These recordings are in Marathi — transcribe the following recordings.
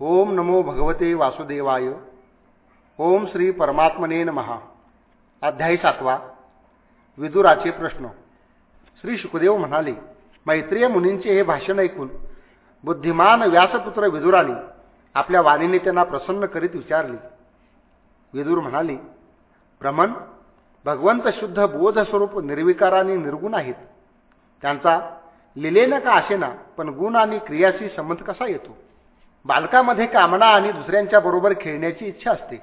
ओम नमो भगवते वासुदेवाय. ओम श्री परमात्मने महा अध्यायी सातवा. विदुराचे प्रश्न. श्री शुकदेव म्हणाले मैत्रीय मुनींचे हे भाषण ऐकून बुद्धिमान व्यासपुत्र विदुराने आपल्या वाणीने त्यांना प्रसन्न करीत विचारले. विदुर म्हणाले भ्रमण भगवंत शुद्ध बोधस्वरूप निर्विकाराने निर्गुण आहेत. त्यांचा लिलेनं का असेना पण गुण आणि क्रियाशी संबंध कसा येतो? बालकामध्ये कामना आणि दुसऱ्यांच्या बरोबर खेळण्याची इच्छा असते.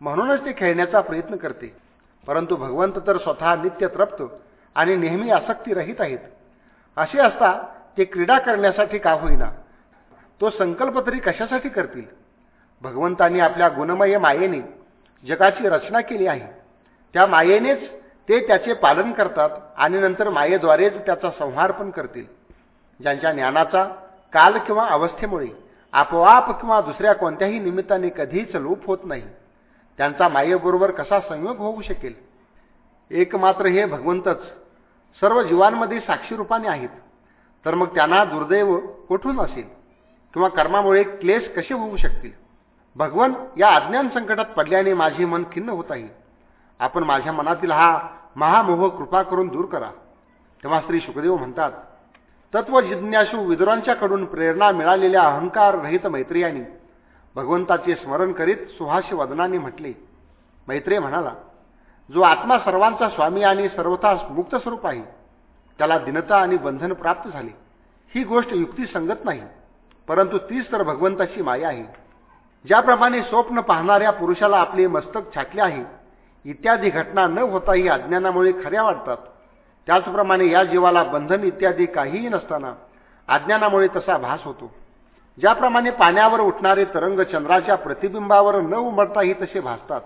म्हणूनच ते खेळण्याचा प्रयत्न करते. परंतु भगवंत तर स्वतः नित्य तृप्त आणि नेहमी आसक्तीरहित आहेत. असे असता ते क्रीडा करण्यासाठी का होईना? तो संकल्प तरी कशासाठी करतील? भगवंतांनी आपल्या गुणमय मायेने जगाची रचना केली आहे. त्या मायेनेच ते त्याचे पालन करतात आणि नंतर मायेद्वारेच त्याचा संहार पण करतील. ज्यांच्या ज्ञानाचा काल किंवा अवस्थेमुळे आपोआप किंवा दुसऱ्या कोणत्याही निमित्ताने कधीच लोप होत नाही. त्यांचा मायेबरोबर कसा संयोग होऊ शकेल? एकमात्र हे भगवंतच सर्व जीवांमध्ये साक्षीरूपाने आहेत. तर मग त्यांना दुर्दैव कोठून असेल? किंवा कर्मामुळे क्लेश कसे होऊ शकतील? भगवन या अज्ञान संकटात पडल्याने माझे मन खिन्न होत आहे. आपण माझ्या मनातील हा महामोह कृपा करून दूर करा. तेव्हा श्री सुखदेव म्हणतात तत्वजिज्ञासू विदुरांच्याकडून प्रेरणा मिळालेल्या अहंकार रहित मैत्रियांनी भगवंताचे स्मरण करीत सुहास्य वदनाने म्हटले मैत्रे म्हणाला जो आत्मा सर्वांचा स्वामी आणि सर्वथा मुक्त स्वरूप आहे त्याला दिनता आणि बंधन प्राप्त झाले. ही गोष्ट युक्ती संगत नाही परंतु तीच तर भगवंताची माया आहे. ज्याप्रमाणे स्वप्न पाहणाऱ्या पुरुषाला आपले मस्तक छाटले आहे इत्यादी घटना न होताही अज्ञानामुळे खऱ्या वाटतात. त्याचप्रमाणे या जीवाला बंधन इत्यादी काहीही नसताना अज्ञानामुळे तसा भास होतो. ज्याप्रमाणे पाण्यावर उठणारे तरंग चंद्राच्या प्रतिबिंबावर न उमरताही तसे भासतात.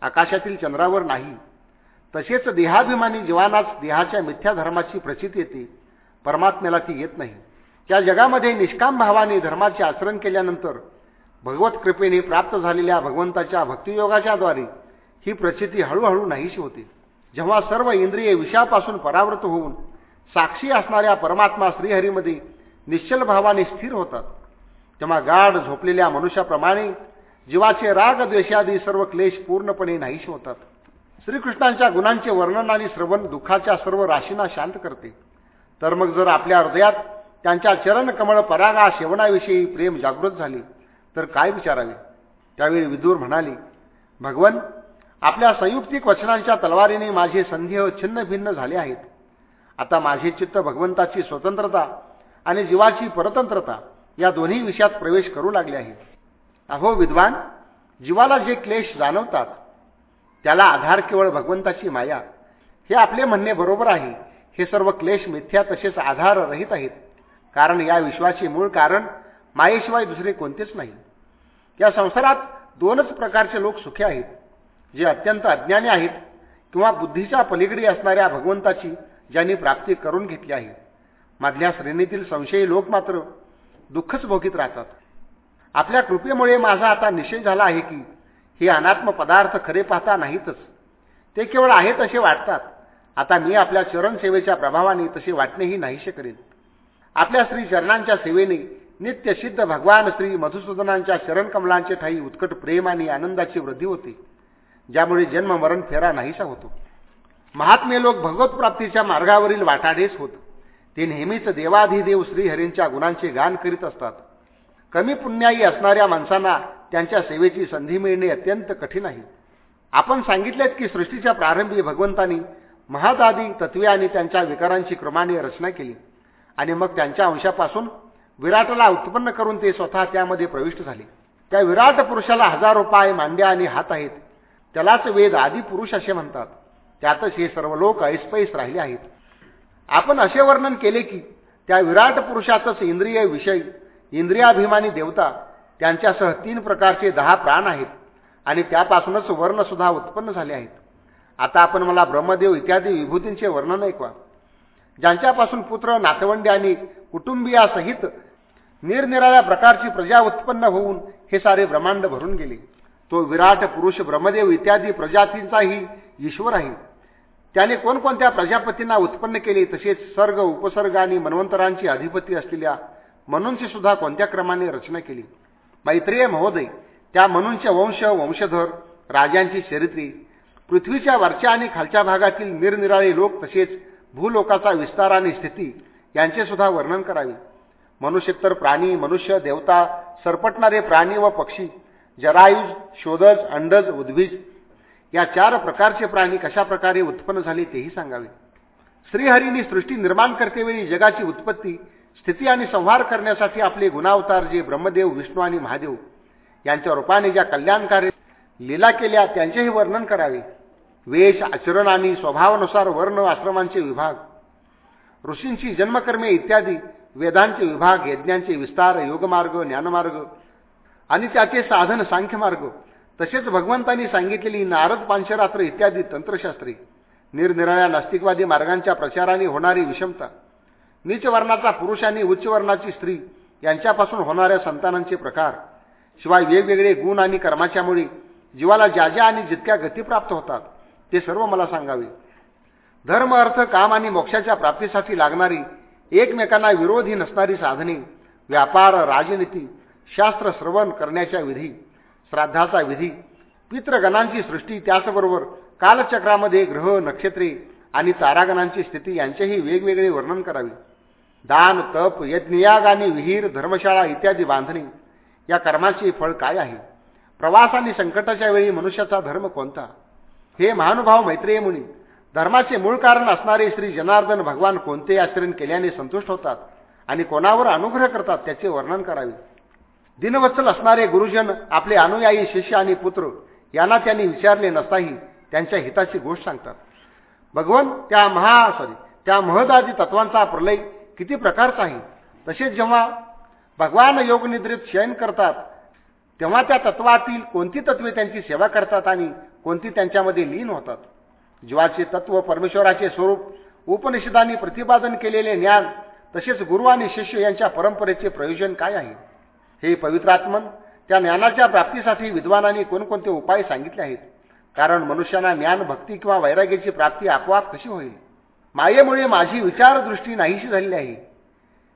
आकाशातील चंद्रावर नाही. तसेच देहाभिमानी जीवानाच देहाच्या मिथ्या धर्माची प्रचिती येते. परमात्म्याला ती येत नाही. त्या जगामध्ये निष्काम भावाने धर्माचे आचरण केल्यानंतर भगवत कृपेने प्राप्त झालेल्या भगवंताच्या भक्तियोगाच्या द्वारे ही प्रचिती हळूहळू नाहीशी होते. जेव्हा सर्व इंद्रिये विषयापासून परावृत होऊन साक्षी असणाऱ्या परमात्मा श्रीहरीमध्ये निश्चल भावाने स्थिर होतात. तेव्हा गाढ झोपलेल्या मनुष्याप्रमाणे जीवाचे राग द्वेषादी सर्व क्लेश पूर्णपणे नाहीश होतात. श्रीकृष्णांच्या गुणांचे वर्णन आणि श्रवण दुःखाच्या सर्व राशींना शांत करते. तर मग जर आपल्या हृदयात त्यांच्या चरणकमळ परागा सेवनाविषयी प्रेम जागृत झाले तर काय विचारावे? त्यावेळी विदूर म्हणाले भगवन आपल्या संयुक्तिक वचनांच्या तलवारीने माझे संदेह छिन्न भिन्न झाले आहेत. आता माझे चित्त भगवंताची स्वतंत्रता आणि जीवाची परतंत्रता या दोन्ही विषयात प्रवेश करू लागले आहे अहो विद्वान जीवाला जे क्लेश जाणवतात त्याला आधार केवळ भगवंताची माया. हे आपले म्हणणे बरोबर आहे. हे सर्व क्लेश मिथ्या तसेच आधार रहित आहेत. कारण या विश्वाचे मूळ कारण मायेशिवाय दुसरे कोणतेच नाही. या संसारात दोनच प्रकारचे लोक सुखी आहेत. जे अत्यंत अज्ञानी आहेत किंवा बुद्धीच्या पलीकडे असणाऱ्या भगवंताची ज्यांनी प्राप्ती करून घेतली आहे. मधल्या श्रेणीतील संशयी लोक मात्र दुःखच भोगीत राहतात. आपल्या कृपेमुळे माझा आता निश्चय झाला आहे की हे अनात्म पदार्थ खरे पाहता नाहीतच. ते केवळ आहेत असे वाटतात. आता मी आपल्या चरणसेवेच्या प्रभावाने तसे वाटणेही नाहीसे करेन. आपल्या श्री चरणांच्या सेवेने नित्य सिद्ध भगवान श्री मधुसूदनांच्या चरणकमलांचे ठाई उत्कट प्रेम आणि आनंदाची वृद्धी होते. ज्यामुळे जन्म मरण फेरा नाहीसा होतो. महात्मे लोक भगवत प्राप्तीच्या मार्गावरील वाटाडेच होत. ते नेहमीच देवाधिदेव श्रीहरींच्या गुणांचे गान करीत असतात. कमी पुण्याई असणाऱ्या माणसांना त्यांच्या सेवेची संधी मिळणे अत्यंत कठीण आहे. आपण सांगितलेत की सृष्टीच्या प्रारंभी भगवंतांनी महादादी तत्वे आणि त्यांच्या विकारांची क्रमाने रचना केली. आणि मग त्यांच्या अंशापासून विराटला उत्पन्न करून ते स्वतः त्यामध्ये प्रविष्ट झाले. त्या विराट पुरुषाला हजारो पाय मांड्या आणि हात आहेत. त्यालाच वेद आदिपुरुष असे म्हणतात. त्यातच हे सर्व लोक ऐसपैस राहिले आहेत. आपण असे वर्णन केले की त्या विराट पुरुषातच इंद्रिय विषय इंद्रियाभिमानी देवता त्यांच्यासह तीन प्रकारचे दहा प्राण आहेत आणि त्यापासूनच वर्णसुद्धा उत्पन्न झाले आहेत. आता आपण मला ब्रह्मदेव इत्यादी विभूतींचे वर्णन ऐकवा. ज्यांच्यापासून पुत्र नातवंडे आणि कुटुंबियासहित निरनिराळ्या प्रकारची प्रजा उत्पन्न होऊन हे सारे ब्रह्मांड भरून गेले. तो विराट पुरुष ब्रह्मदेव इत्यादी प्रजातींचाही ईश्वर आहे. त्याने कोणकोणत्या प्रजापतींना उत्पन्न केले? तसेच सर्ग उपसर्ग आणि मन्वंतरांची अधिपती असलेल्या मनूंची सुद्धा कोणत्या क्रमाने रचना केली? मैत्रेय महोदय त्या मनूंचे वंश वंशधर राजांची चरित्री पृथ्वीच्या वरच्या आणि खालच्या भागातील निरनिराळे लोक तसेच भूलोकाचा विस्तार आणि स्थिती यांचे सुद्धा वर्णन करावे. मनुष्यत्तर प्राणी मनुष्य देवता सरपटणारे प्राणी व पक्षी जरायुज शोधज अंडज उद्भिज या चार प्रकारचे प्राणी कशा प्रकारे उत्पन्न झाले तेही सांगावे. श्रीहरिनी सृष्टी निर्माण करतेवेळी जगाची उत्पत्ती स्थिती आणि संहार करण्यासाठी आपले गुणावतार जे ब्रह्मदेव विष्णू आणि महादेव यांच्या रूपाने ज्या कल्याणकारी लीला केल्या त्यांचेही वर्णन करावे. वेश आचरण आणि स्वभावानुसार वर्ण आश्रमांचे विभाग ऋषींची जन्मकर्मे इत्यादी वेदांचे विभाग यज्ञांचे विस्तार योगमार्ग ज्ञानमार्ग आणि त्याचे साधन सांख्यमार्ग तसेच भगवंतांनी सांगितलेली नारद पांचरात्र इत्यादी तंत्रशास्त्री. निरनिराळ्या नास्तिकवादी मार्गांच्या प्रचाराने होणारी विषमता. नीच वर्णाचा पुरुष आणि उच्च वर्णाची स्त्री यांच्यापासून होणाऱ्या संतानांचे प्रकार. शिवाय वेगवेगळे गुण आणि कर्माच्यामुळे जीवाला ज्या ज्या आणि जितक्या गती प्राप्त होतात ते सर्व मला सांगावे. धर्म अर्थ काम आणि मोक्षाच्या प्राप्तीसाठी लागणारी एकमेकांना विरोधी नसणारी साधने व्यापार राजनीती शास्त्र श्रवण करण्याच्या विधी श्राद्धाचा विधी पितृगणांची सृष्टी त्याचबरोबर कालचक्रामध्ये ग्रह नक्षत्रे आणि तारागणांची स्थिती यांचेही वेगवेगळे वर्णन करावे. दान तप यज्ञयाग आणि विहीर धर्मशाळा इत्यादी बांधणी या कर्माचे फळ काय आहे? प्रवास आणि संकटाच्या वेळी मनुष्याचा धर्म कोणता? हे महानुभाव मैत्रेय मुनी धर्माचे मूळ कारण असणारे श्री जनार्दन भगवान कोणते आचरण केल्याने संतुष्ट होतात आणि कोणावर अनुग्रह करतात त्याचे वर्णन करावे. दिनवत्सल असणारे गुरुजन आपले अनुयायी शिष्य आणि पुत्र यांना त्यांनी विचारले नसताही त्यांच्या हिताची गोष्ट सांगतात. भगवान त्या महा सॉरी त्या महदादी तत्वांचा प्रलय किती प्रकारचा आहे. तसेच जेव्हा भगवान योगनिद्रित शयन करतात तेव्हा त्या तत्वातील कोणती तत्वे त्यांची सेवा करतात आणि कोणती त्यांच्यामध्ये लीन होतात? जीवाचे तत्व परमेश्वराचे स्वरूप उपनिषदांनी प्रतिपादन केलेले ज्ञान तसेच गुरु आणि शिष्य यांच्या परंपरेचे प्रयोजन काय आहे? हे पवित्रात्मन त्या ज्ञानाच्या प्राप्तीसाठी विद्वानांनी कोणकोणते उपाय सांगितले आहेत? कारण मनुष्याना ज्ञान भक्ती किंवा वैराग्याची प्राप्ती आपोआप कशी होईल? मायेमुळे माझी विचारदृष्टी नाहीशी झालेली आहे.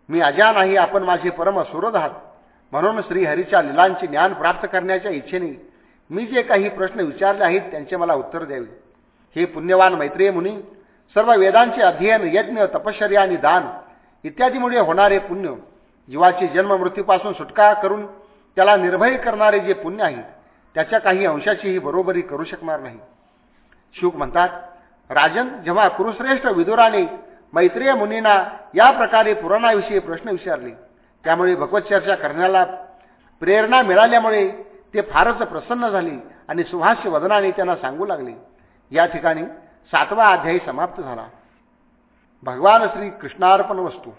मी अजा नाही आपण माझे परम सुरद आहात. म्हणून श्रीहरीच्या लिलांचे ज्ञान प्राप्त करण्याच्या इच्छेने मी जे काही प्रश्न विचारले आहेत त्यांचे मला उत्तर द्यावे. हे पुण्यवान मैत्रेय मुनी सर्व वेदांचे अध्ययन यज्ञ तपश्चर्या आणि दान इत्यादीमुळे होणारे पुण्य जीवाची जन्ममृत्यूपासून सुटका करून त्याला निर्भय करणारे जे पुण्य आहे त्याच्या काही अंशाचीही बरोबरी करू शकणार नाही. शुक म्हणतात राजन जेव्हा कुरुश्रेष्ठ विदुराने मैत्रेय मुनींना या प्रकारे पुराणाविषयी प्रश्न विचारले त्यामुळे भगवत चर्चा करण्याला प्रेरणा मिळाल्यामुळे ते फारच प्रसन्न झाले आणि सुहास्य वदनाने त्यांना सांगू लागले. या ठिकाणी सातवा अध्यायी समाप्त झाला. भगवान श्री कृष्णार्पण वस्तू.